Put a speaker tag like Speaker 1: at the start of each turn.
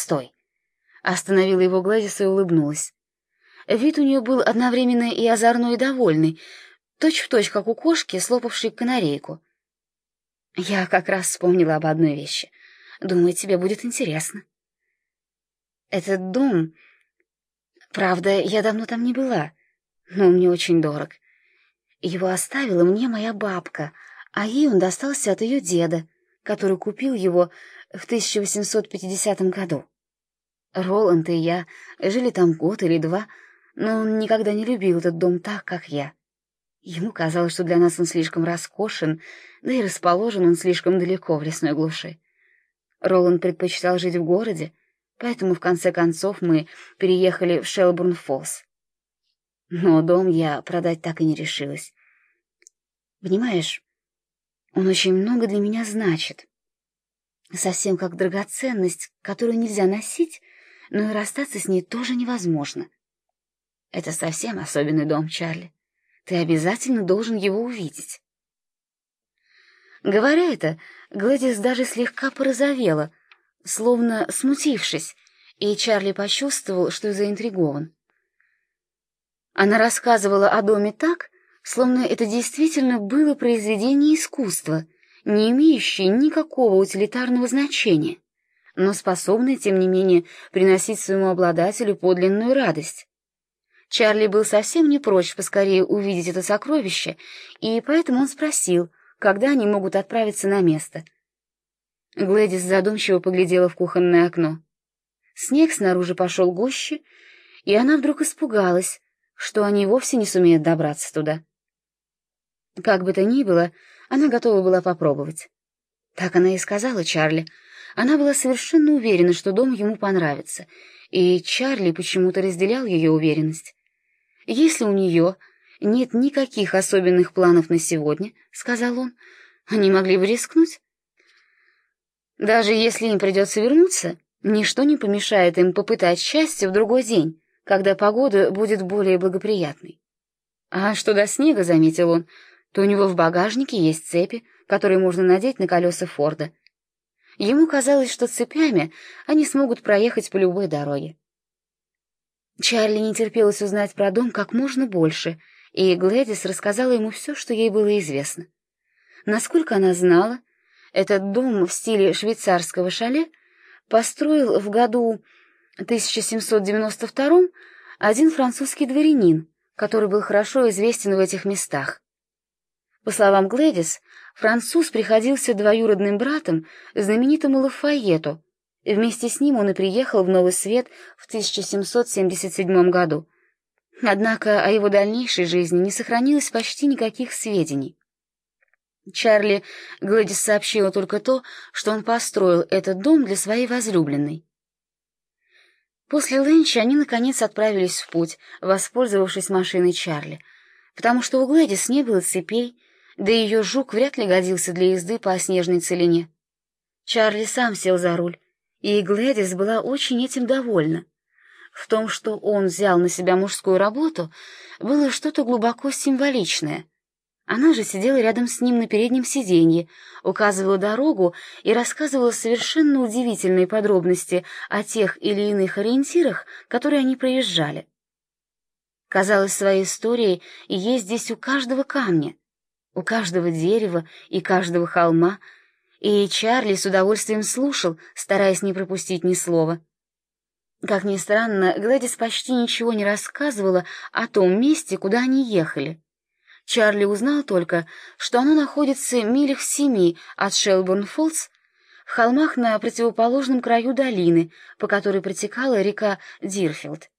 Speaker 1: постой!» Остановила его Глэдис и улыбнулась. Вид у нее был одновременно и озорной, и довольный, точь-в-точь, точь, как у кошки, слопавшей канарейку. «Я как раз вспомнила об одной вещи. Думаю, тебе будет интересно». «Этот дом...» «Правда, я давно там не была, но он мне очень дорог. Его оставила мне моя бабка, а ей он достался от ее деда, который купил его в 1850 году. Роланд и я жили там год или два, но он никогда не любил этот дом так, как я. Ему казалось, что для нас он слишком роскошен, да и расположен он слишком далеко в лесной глуши. Роланд предпочитал жить в городе, поэтому в конце концов мы переехали в Шелбурн-Фоллс. Но дом я продать так и не решилась. Понимаешь, он очень много для меня значит. Совсем как драгоценность, которую нельзя носить, но и расстаться с ней тоже невозможно. Это совсем особенный дом, Чарли. Ты обязательно должен его увидеть. Говоря это, Гладис даже слегка порозовела, словно смутившись, и Чарли почувствовал, что заинтригован. Она рассказывала о доме так, словно это действительно было произведение искусства, не имеющее никакого утилитарного значения, но способное, тем не менее, приносить своему обладателю подлинную радость. Чарли был совсем не прочь поскорее увидеть это сокровище, и поэтому он спросил, когда они могут отправиться на место. Глэдис задумчиво поглядела в кухонное окно. Снег снаружи пошел гуще, и она вдруг испугалась, что они вовсе не сумеют добраться туда. Как бы то ни было, она готова была попробовать. Так она и сказала Чарли. Она была совершенно уверена, что дом ему понравится, и Чарли почему-то разделял ее уверенность. «Если у нее нет никаких особенных планов на сегодня, — сказал он, — они могли бы рискнуть. Даже если им придется вернуться, ничто не помешает им попытать счастье в другой день, когда погода будет более благоприятной. А что до снега, — заметил он, — то у него в багажнике есть цепи, которые можно надеть на колеса Форда. Ему казалось, что цепями они смогут проехать по любой дороге. Чарли не терпелось узнать про дом как можно больше, и Глэдис рассказала ему все, что ей было известно. Насколько она знала, этот дом в стиле швейцарского шале построил в году 1792 один французский дворянин, который был хорошо известен в этих местах. По словам Глэдис, француз приходился двоюродным братом знаменитому Лафайету, Вместе с ним он и приехал в Новый Свет в 1777 году. Однако о его дальнейшей жизни не сохранилось почти никаких сведений. Чарли Гладис сообщила только то, что он построил этот дом для своей возлюбленной. После ленча они, наконец, отправились в путь, воспользовавшись машиной Чарли, потому что у Гладис не было цепей, да ее жук вряд ли годился для езды по снежной целине. Чарли сам сел за руль, и Глэдис была очень этим довольна. В том, что он взял на себя мужскую работу, было что-то глубоко символичное. Она же сидела рядом с ним на переднем сиденье, указывала дорогу и рассказывала совершенно удивительные подробности о тех или иных ориентирах, которые они проезжали. Казалось, своей историей есть здесь у каждого камня, у каждого дерева и каждого холма — и Чарли с удовольствием слушал, стараясь не пропустить ни слова. Как ни странно, Гладис почти ничего не рассказывала о том месте, куда они ехали. Чарли узнал только, что оно находится милях в семи от Шелбурн-Фоллс, в холмах на противоположном краю долины, по которой протекала река Дирфилд.